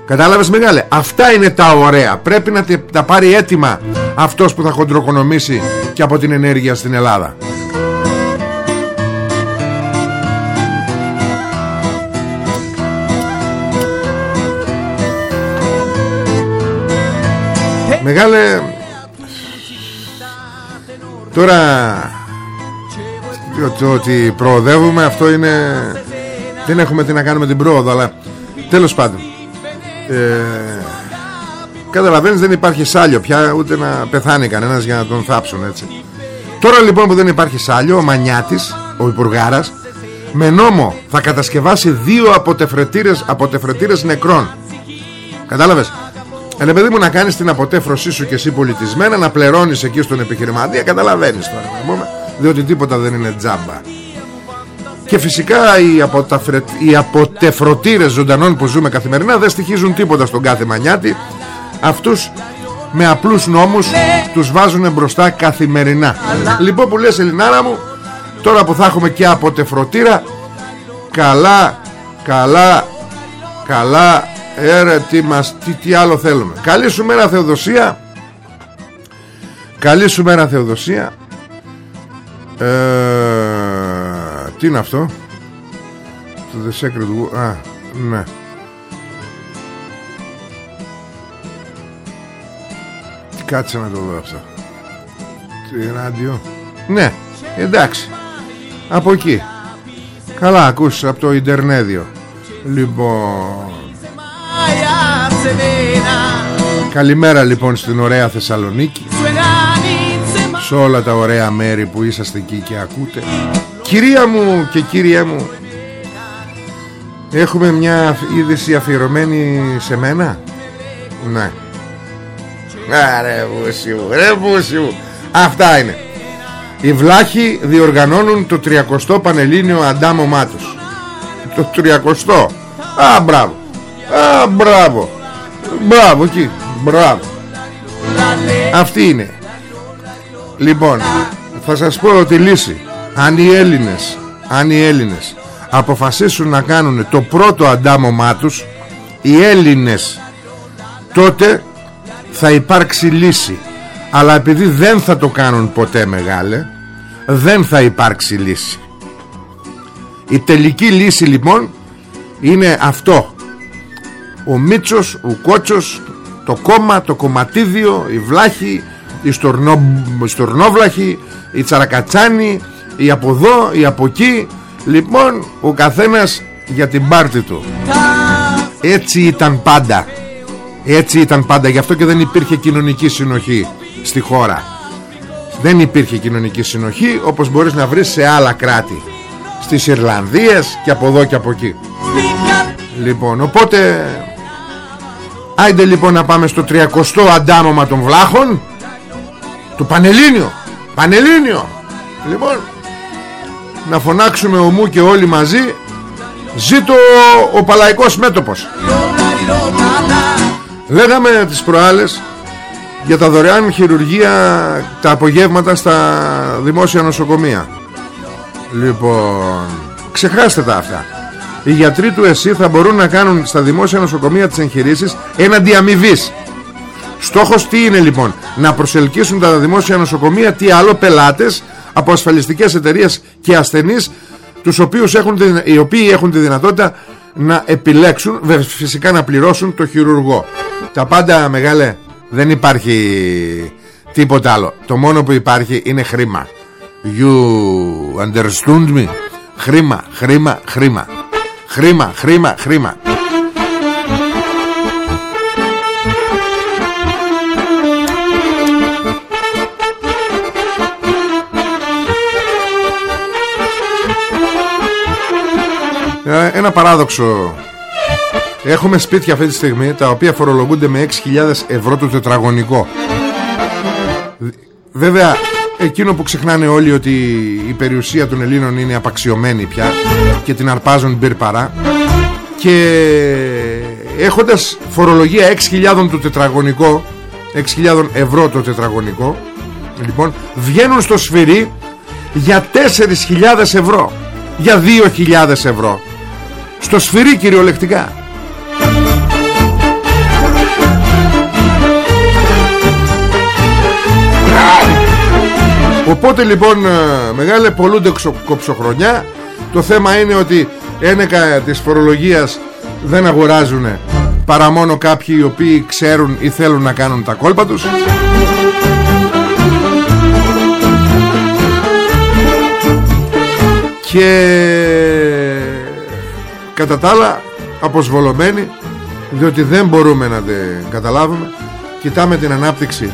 Κατάλαβες μεγάλε; Αυτά είναι τα ωραία. Πρέπει να τα πάρει έτοιμα Αυτός που θα χοντροκονομήσει Και από την ενέργεια στην Ελλάδα. Μεγάλε Τώρα το ότι προοδεύουμε αυτό είναι δεν έχουμε τι να κάνουμε την πρόοδο αλλά τέλος πάντων ε, καταλαβαίνεις δεν υπάρχει σάλιο πια ούτε να πεθάνει κανένας για να τον θάψουν έτσι. Τώρα λοιπόν που δεν υπάρχει σάλιο ο Μανιάτης ο Υπουργάρας με νόμο θα κατασκευάσει δύο αποτεφρετήρες, αποτεφρετήρες νεκρών. Κατάλαβες; Ρε παιδί μου να κάνεις την αποτέφρωσή σου και εσύ πολιτισμένα Να πληρώνεις εκεί στον επιχειρηματία Καταλαβαίνεις τώρα πούμε, Διότι τίποτα δεν είναι τζάμπα. Και φυσικά οι, αποταφρε... οι αποτεφρωτήρες ζωντανών που ζούμε καθημερινά Δεν στοιχίζουν τίποτα στον κάθε μανιάτη Αυτούς με απλούς νόμους Τους βάζουν μπροστά καθημερινά. Λοιπόν που λες Ελληνάρα μου Τώρα που θα έχουμε και αποτεφρωτήρα Καλά Καλά Καλά Έρε τι, μας, τι, τι άλλο θέλουμε. Καλή σου μέρα Θεοδοσία. Καλή σου μέρα Θεοδοσία. Ε, Τι είναι αυτό; Το The Secret Α, ναι Κάτσε να το δω αυτό. Τι ράδιο. Ναι, εντάξει. Από εκεί. Καλά ακούς από το Ιντερνέδιο. Λοιπόν. Καλημέρα λοιπόν στην ωραία Θεσσαλονίκη. Σε όλα τα ωραία μέρη που είσαστε εκεί και ακούτε. Κυρία μου και κύριέ μου Έχουμε μια είδηση αφιερωμένη σε μένα; Ναι Ρε μου, ρε μου. Αυτά είναι. Οι βλάχοι διοργανώνουν το 30ο Πανελλήνιο Αντάμωμά τους Το 30ο Α μπράβο. Α μπράβο. Μπράβο εκεί. Μπράβο. Αυτή είναι. Λοιπόν Θα σας πω τη λύση. Αν οι Έλληνες Αν οι Έλληνες Αποφασίσουν να κάνουν το πρώτο αντάμωμά τους Οι Έλληνες Τότε Θα υπάρξει λύση. Αλλά επειδή δεν θα το κάνουν ποτέ μεγάλε Δεν θα υπάρξει λύση. Η τελική λύση λοιπόν Είναι αυτό. Ο Μίτσος, ο Κότσος το κόμμα, το κομματίδιο η Βλάχη η, Στορνό, η Στορνόβλαχη η Τσαρακατσάνη η από εδώ, η από εκεί. Λοιπόν ο καθένας για την πάρτη του. Έτσι ήταν πάντα έτσι ήταν πάντα γι' αυτό και δεν υπήρχε κοινωνική συνοχή στη χώρα. Δεν υπήρχε κοινωνική συνοχή όπως μπορείς να βρεις σε άλλα κράτη. Στις Ιρλανδίες και από εδώ και από εκεί. Λοιπόν οπότε Άιντε λοιπόν να πάμε στο 30ο αντάμωμα των βλάχων. Του Πανελλήνιο Πανελλήνιο. Λοιπόν Να φωνάξουμε ομού και όλοι μαζί. Ζήτω ο Παλαϊκός Μέτωπος Λέγαμε τις προάλλες Για τα δωρεάν χειρουργία Τα απογεύματα στα δημόσια νοσοκομεία. Λοιπόν Ξεχάστε τα αυτά. Οι γιατροί του ΕΣΥ θα μπορούν να κάνουν στα δημόσια νοσοκομεία τις εγχειρήσεις έναντι αμοιβής. Στόχος τι είναι λοιπόν; Να προσελκύσουν τα δημόσια νοσοκομεία Τι άλλο πελάτες από ασφαλιστικές εταιρείες και ασθενείς τους οποίους έχουν, Οι οποίοι έχουν τη δυνατότητα Να επιλέξουν Φυσικά να πληρώσουν το χειρουργό Τα πάντα μεγάλε Δεν υπάρχει τίποτα άλλο. Το μόνο που υπάρχει είναι χρήμα. You understand me; Χρήμα, χρήμα, χρήμα. Χρήμα, χρήμα, χρήμα. Ε, Ένα παράδοξο Έχουμε σπίτια αυτή τη στιγμή Τα οποία φορολογούνται με 6.000 ευρώ το τετραγωνικό. Βέβαια Εκείνο που ξεχνάνε όλοι ότι η περιουσία των Ελλήνων είναι απαξιωμένη πια και την αρπάζουν μπυρπαρά και έχοντας φορολογία 6.000 το τετραγωνικό 6.000 ευρώ το τετραγωνικό λοιπόν βγαίνουν στο σφυρί για 4.000 ευρώ για 2.000 ευρώ. Στο σφυρί κυριολεκτικά Οπότε λοιπόν ε, μεγάλε πολλούνται κοψοχρονιά. Το θέμα είναι ότι ένεκα της φορολογίας δεν αγοράζουν Παρά μόνο κάποιοι οι οποίοι ξέρουν ή θέλουν να κάνουν τα κόλπα τους. Και κατά τα άλλα αποσβολωμένοι Διότι δεν μπορούμε να την καταλάβουμε. Κοιτάμε την ανάπτυξη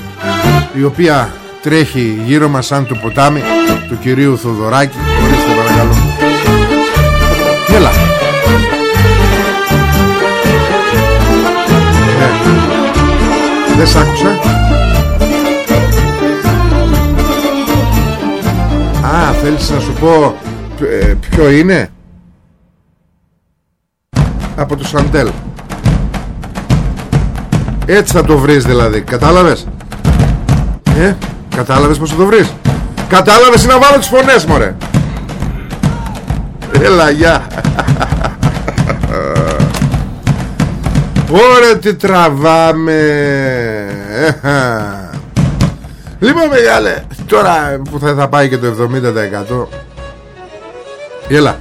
η οποία τρέχει γύρω μας σαν το ποτάμι του κυρίου Θοδωράκη. Ορίστε παρακαλώ. Έλα ναι. Δεν σ' άκουσα. Α θέλεις να σου πω ε, Ποιο είναι; Από το Σαντέλ. Έτσι θα το βρεις δηλαδή. Κατάλαβες; Ε; Κατάλαβες πως θα το βρεις; Κατάλαβες να βάλω τις φωνές μωρέ; Έλα γεια. Ωραία τι τραβάμε. Λοιπόν μεγάλε Τώρα που θα, θα πάει και το 70% Έλα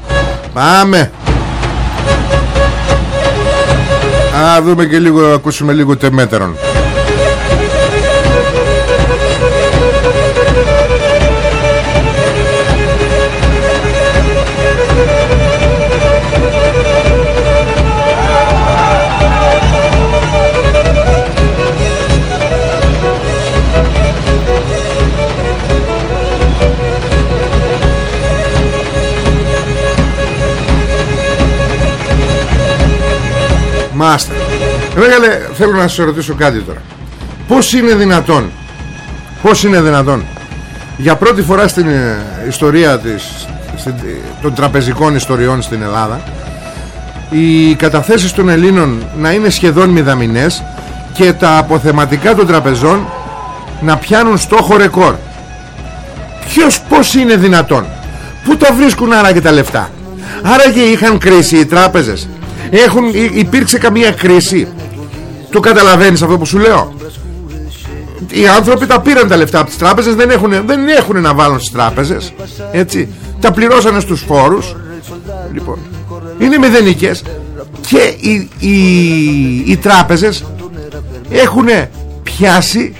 Πάμε. Α δούμε και λίγο Ακούσουμε λίγο τεμέτερον Μάστα Μεγάλε θέλω να σας ρωτήσω κάτι τώρα. Πώς είναι δυνατόν Πώς είναι δυνατόν Για πρώτη φορά στην ε, ιστορία της, στην, των τραπεζικών ιστοριών στην Ελλάδα οι καταθέσεις των Ελλήνων να είναι σχεδόν μηδαμινές και τα αποθεματικά των τραπεζών να πιάνουν στόχο ρεκόρ; Ποιος πως είναι δυνατόν; Πού τα βρίσκουν άραγε τα λεφτά; Άραγε είχαν κρίση οι τράπεζες έχουν, υπήρξε καμία κρίση. Το καταλαβαίνεις αυτό που σου λέω; Οι άνθρωποι τα πήραν τα λεφτά από τις τράπεζες Δεν έχουν, δεν έχουν να βάλουν στις τράπεζες Έτσι. Τα πληρώσανε στους φόρους. Λοιπόν Είναι μηδενικές. Και οι, οι, οι τράπεζες Έχουν πιάσει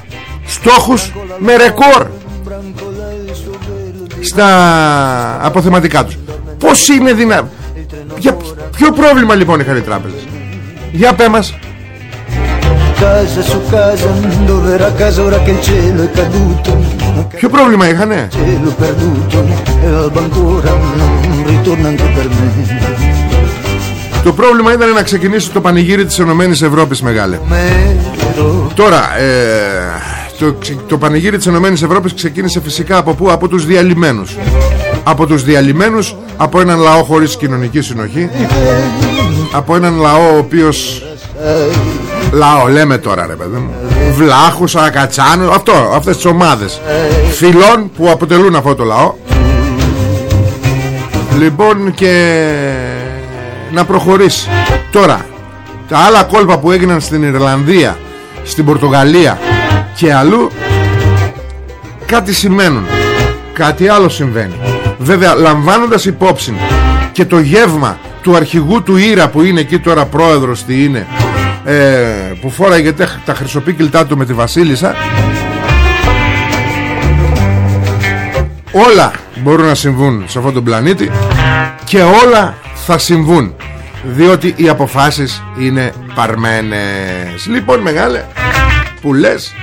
Στόχους με ρεκόρ Στα αποθεματικά τους. Πώς είναι δυνατόν για ποιο πρόβλημα λοιπόν είχαν οι τράπεζες; Για πέ μας. Ποιο πρόβλημα είχανε; Το πρόβλημα ήταν να ξεκινήσει το πανηγύρι της Ενωμένης Ευρώπης μεγάλε. Τώρα ε, το, το πανηγύρι της Ενωμένης Ευρώπης ξεκίνησε φυσικά από πού; Από τους διαλυμένους Από τους διαλυμένους Από έναν λαό χωρίς κοινωνική συνοχή Από έναν λαό ο οποίος Λαό λέμε τώρα ρε παιδί μου. Βλάχους, Ακατσάνους Αυτό, αυτές τις ομάδες. Φιλών που αποτελούν αυτό το λαό. Λοιπόν και Να προχωρήσει. Τώρα Τα άλλα κόλπα που έγιναν στην Ιρλανδία Στην Πορτογαλία και αλλού κάτι σημαίνουν. Κάτι άλλο συμβαίνει βέβαια λαμβάνοντας υπόψη και το γεύμα του αρχηγού του Ήρα που είναι εκεί τώρα πρόεδρος τι είναι ε, που φόραγε τα χρυσοπίκυλτά του με τη Βασίλισσα όλα μπορούν να συμβούν σε αυτόν τον πλανήτη και όλα θα συμβούν διότι οι αποφάσεις είναι παρμένες. Λοιπόν μεγάλε που λες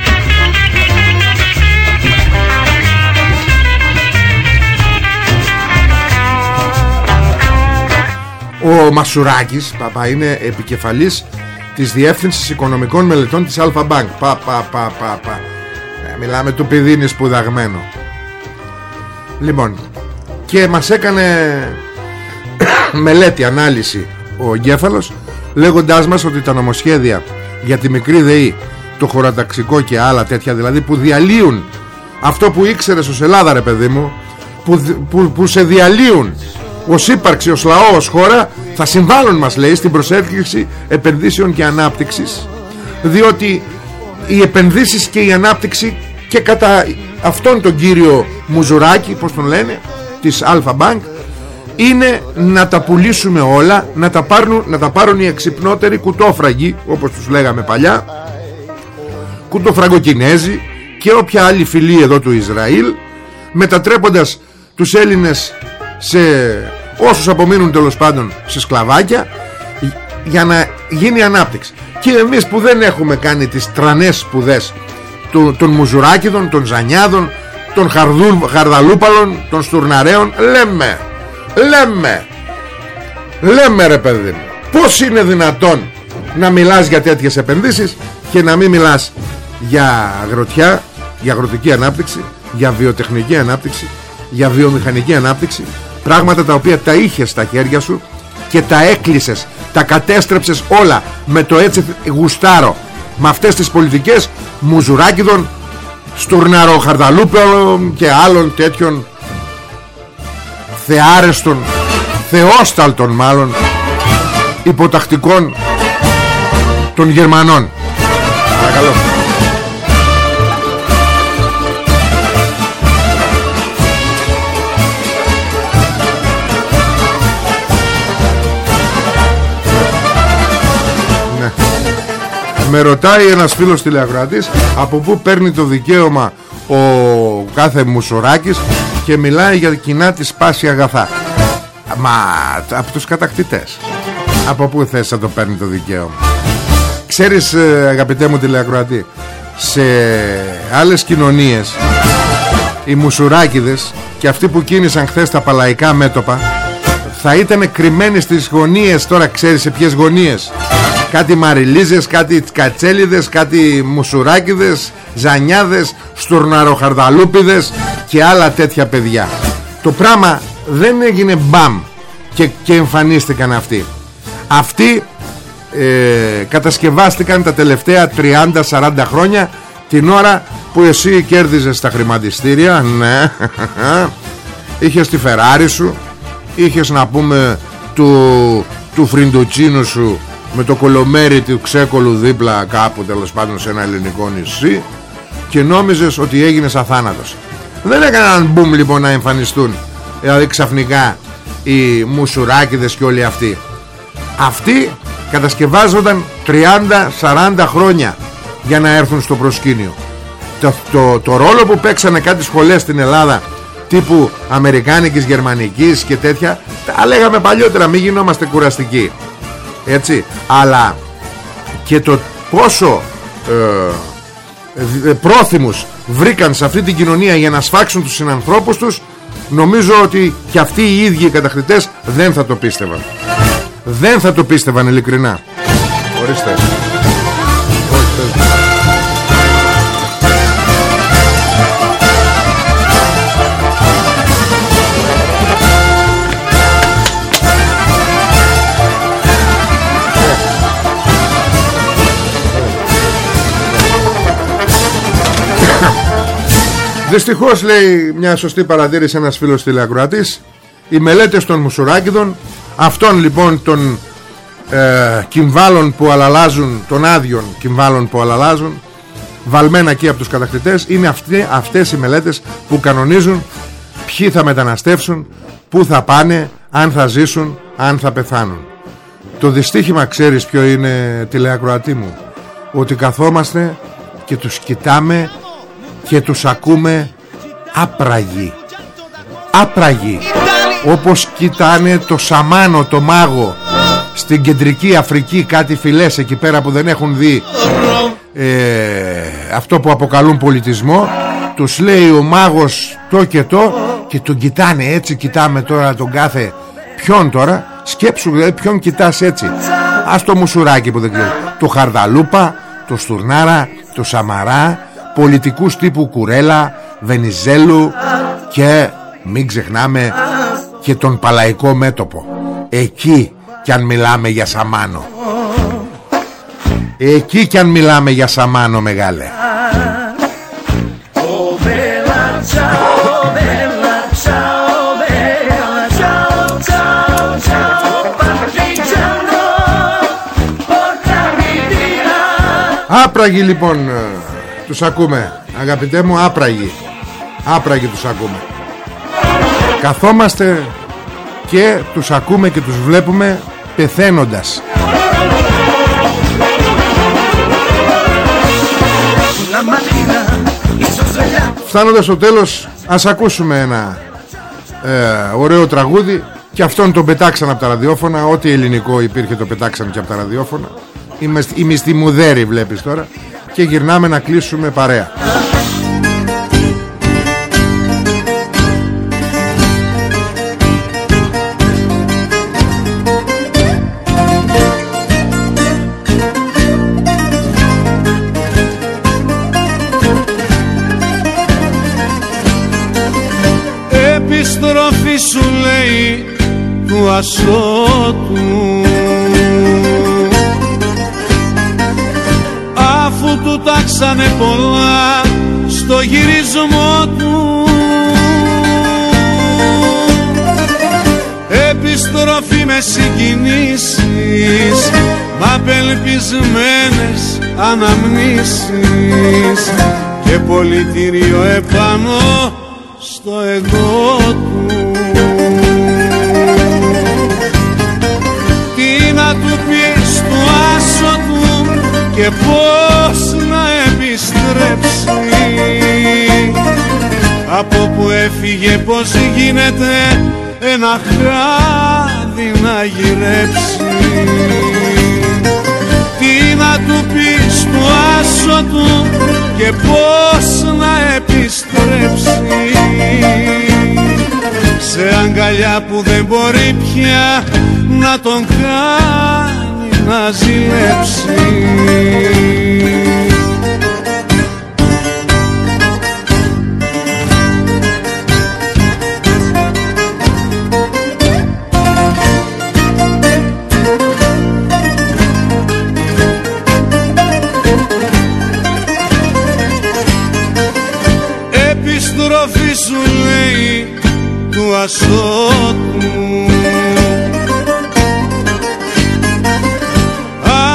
Ο Μασουράκης παπά, είναι επικεφαλής της Διεύθυνσης Οικονομικών Μελετών της Αλφα Bank. Πα, πα, πα, πα, πα. Ε, μιλάμε του παιδί είναι σπουδαγμένο. Λοιπόν, και μας έκανε μελέτη, ανάλυση ο εγκέφαλος λέγοντάς μας ότι τα νομοσχέδια για τη μικρή ΔΕΗ, το χωροταξικό και άλλα τέτοια δηλαδή που διαλύουν αυτό που ήξερες ως Ελλάδα ρε παιδί μου που, που, που σε διαλύουν ως ύπαρξη, ως λαό, ως χώρα θα συμβάλλουν μας λέει στην προσέλκυση επενδύσεων και ανάπτυξης. Διότι οι επενδύσεις και η ανάπτυξη και κατά αυτόν τον κύριο Μουζουράκη πως τον λένε της Αλφα Bank είναι να τα πουλήσουμε όλα να τα πάρουν, να τα πάρουν οι εξυπνότεροι κουτόφραγοι όπως τους λέγαμε παλιά κουτοφραγκοκινέζοι και όποια άλλη φυλή εδώ του Ισραήλ μετατρέποντας τους Έλληνες σε όσους απομείνουν τέλος πάντων σε σκλαβάκια για να γίνει ανάπτυξη. Και εμείς που δεν έχουμε κάνει τις τρανές σπουδές του, των Μουζουράκηδων, των Ζανιάδων των χαρδού, Χαρδαλούπαλων των Στουρναρέων λέμε λέμε λέμε ρε παιδί μου πως είναι δυνατόν να μιλάς για τέτοιες επενδύσεις και να μην μιλάς για αγροτιά, για αγροτική ανάπτυξη, για βιοτεχνική ανάπτυξη, για βιομηχανική ανάπτυξη, πράγματα τα οποία τα είχες στα χέρια σου και τα έκλεισες, τα κατέστρεψες όλα με το έτσι γουστάρο, με αυτές τις πολιτικές μουζουράκιδων, στουρναρό χαρδαλούπελων και άλλων τέτοιων θεάρεστων, θεόσταλτων μάλλον, υποτακτικών των Γερμανών. Με ρωτάει ένας φίλος τηλεακροατής από πού παίρνει το δικαίωμα ο κάθε μουσοράκης και μιλάει για κοινά της σπάση αγαθά. Μα από τους κατακτητές. Από πού θες να το παίρνει το δικαίωμα. Ξέρεις ε, αγαπητέ μου τηλεακροατή Σε άλλες κοινωνίες Οι μουσουράκιδες Και αυτοί που κίνησαν χθες τα παλαϊκά μέτωπα Θα ήταν κρυμμένοι στις γωνίες Τώρα ξέρεις σε ποιες γωνίες Κάτι μαριλίζες, κάτι κατσέλιδες Κάτι μουσουράκιδες Ζανιάδες, στουρναροχαρδαλούπιδες Και άλλα τέτοια παιδιά. Το πράγμα δεν έγινε μπαμ και, και εμφανίστηκαν αυτοί. Αυτοί ε, κατασκευάστηκαν τα τελευταία 30-40 χρόνια την ώρα που εσύ κέρδιζες τα χρηματιστήρια ναι. Είχες τη Φεράρι σου είχες να πούμε του, του φριντουτσίνου σου με το κολομέρι του ξέκολου δίπλα κάπου τέλος πάντων σε ένα ελληνικό νησί και νόμιζες ότι έγινες αθάνατος. Δεν έκαναν μπουμ λοιπόν να εμφανιστούν δηλαδή ξαφνικά οι μουσουράκιδες και όλοι αυτοί. Αυτοί κατασκευάζονταν 30-40 χρόνια για να έρθουν στο προσκήνιο. Το, το, το ρόλο που παίξανε κάτι σχολές στην Ελλάδα τύπου Αμερικάνικης, Γερμανικής και τέτοια τα λέγαμε παλιότερα μην γινόμαστε κουραστικοί έτσι. Αλλά και το πόσο ε, ε, πρόθυμους βρήκαν σε αυτή την κοινωνία για να σφάξουν τους συνανθρώπους τους νομίζω ότι και αυτοί οι ίδιοι οι καταχρητές δεν θα το πίστευαν. Δεν θα το πίστευαν ειλικρινά. Ορίστε Δυστυχώς λέει μια σωστή παρατήρηση ένας φίλος τηλεακροατής Οι μελέτες των μουσουράκιδων Αυτών λοιπόν των ε, κυμβάλων που αλλάζουν Των άδειων κυμβάλων που αλλάζουν Βαλμένα εκεί από τους κατακτητές Είναι αυτοί, αυτές οι μελέτες που κανονίζουν Ποιοι θα μεταναστεύσουν Πού θα πάνε Αν θα ζήσουν Αν θα πεθάνουν. Το δυστύχημα ξέρεις ποιο είναι τηλεακροατή μου Ότι καθόμαστε Και τους κοιτάμε Και τους ακούμε Άπραγοι. Άπραγοι όπως κοιτάνε το Σαμάνο το μάγο στην κεντρική Αφρική κάτι φυλές εκεί πέρα που δεν έχουν δει ε, αυτό που αποκαλούν πολιτισμό τους λέει ο μάγος το και το και τον κοιτάνε έτσι κοιτάμε τώρα τον κάθε ποιον τώρα σκέψου δηλαδή ποιον κοιτάς έτσι. Ας το μουσουράκι που δεν ξέρω το Χαρδαλούπα το Στουρνάρα το Σαμαρά πολιτικούς τύπου Κουρέλα Βενιζέλου και μην ξεχνάμε και τον Παλαϊκό μέτωπο. Εκεί κι αν μιλάμε για Σαμάνο. Εκεί κι αν μιλάμε για Σαμάνο μεγάλε. Άπραγοι λοιπόν ε, τους ακούμε. Αγαπητέ μου άπραγοι. Άπραγοι τους ακούμε. Καθόμαστε και τους ακούμε και τους βλέπουμε πεθαίνοντας. Φτάνοντας στο τέλος ας ακούσουμε ένα ε, ωραίο τραγούδι και αυτόν τον πετάξαν από τα ραδιόφωνα. Ό,τι ελληνικό υπήρχε το πετάξαν και από τα ραδιόφωνα. Είμαι στη μουδέρη βλέπεις τώρα και γυρνάμε να κλείσουμε παρέα.
Επιστροφή σου λέει του ασώτου τάξανε πολλά στο γυρισμό του. Επιστροφή με συγκινήσεις Μ' απελπισμένες αναμνήσεις Και πολιτήριο επάνω στο εγώ του. Τι να του πεις του άσο του Και πώς να επιστρέψει Από που έφυγε πως γίνεται ένα χάδι να γυρέψει. Τι να του πεις του άσο του και πώς να επιστρέψει. Σε αγκαλιά που δεν μπορεί πια να τον κάνει να ζηλέψει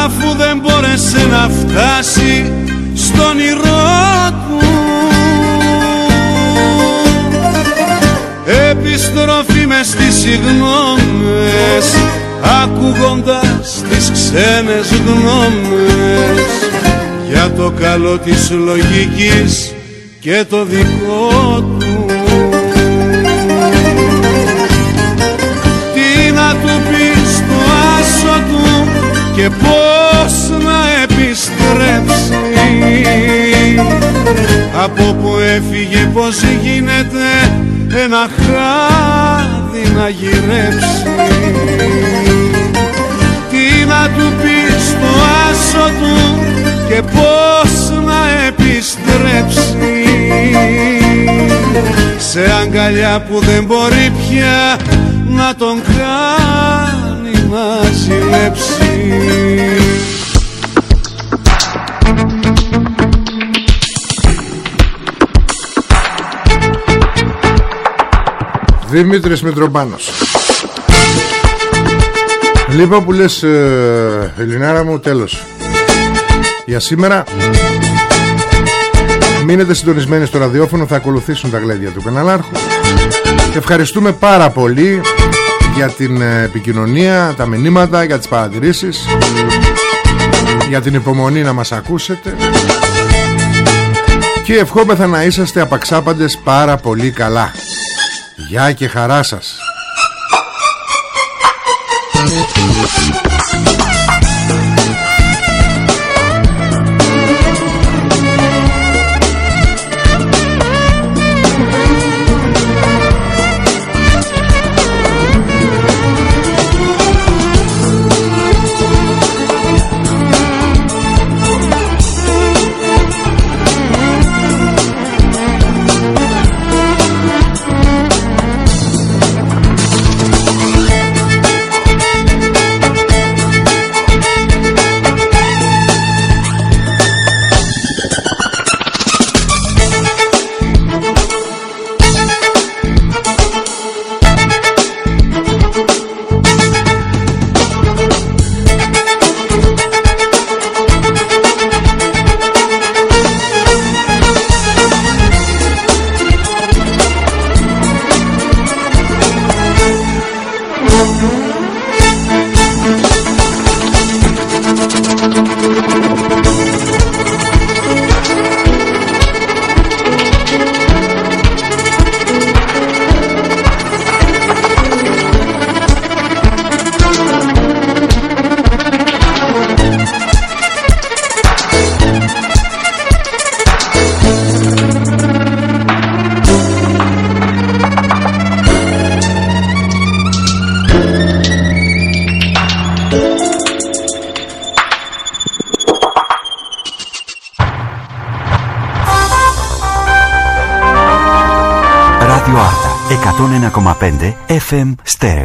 Αφού δεν μπόρεσε να φτάσει στον όνειρό του. Επιστροφή μες στις συγγνώμες Ακούγοντας τις ξένες γνώμες. Για το καλό της λογικής και το δικό του και πώς να επιστρέψει από που έφυγε πως γίνεται ένα χάδι να γυρέψει. Τι να του πεις στο άσο του και πώς να επιστρέψει. Σε αγκαλιά που δεν μπορεί πια να τον κάνει να ζηλέψει.
Δημήτρης Μητροπάνος Λοιπόν που λες ε, Ελληνάρα μου τέλος. Για σήμερα Μείνετε συντονισμένοι στο ραδιόφωνο Θα ακολουθήσουν τα γλέντια του καναλάρχου. Ευχαριστούμε πάρα πολύ Για την ε, επικοινωνία Τα μηνύματα, για τις παρατηρήσεις Για την υπομονή να μας ακούσετε. Και ευχόμεθα να είσαστε απαξάπαντες πάρα πολύ καλά. Γεια και χαρά σας
FM Stereo.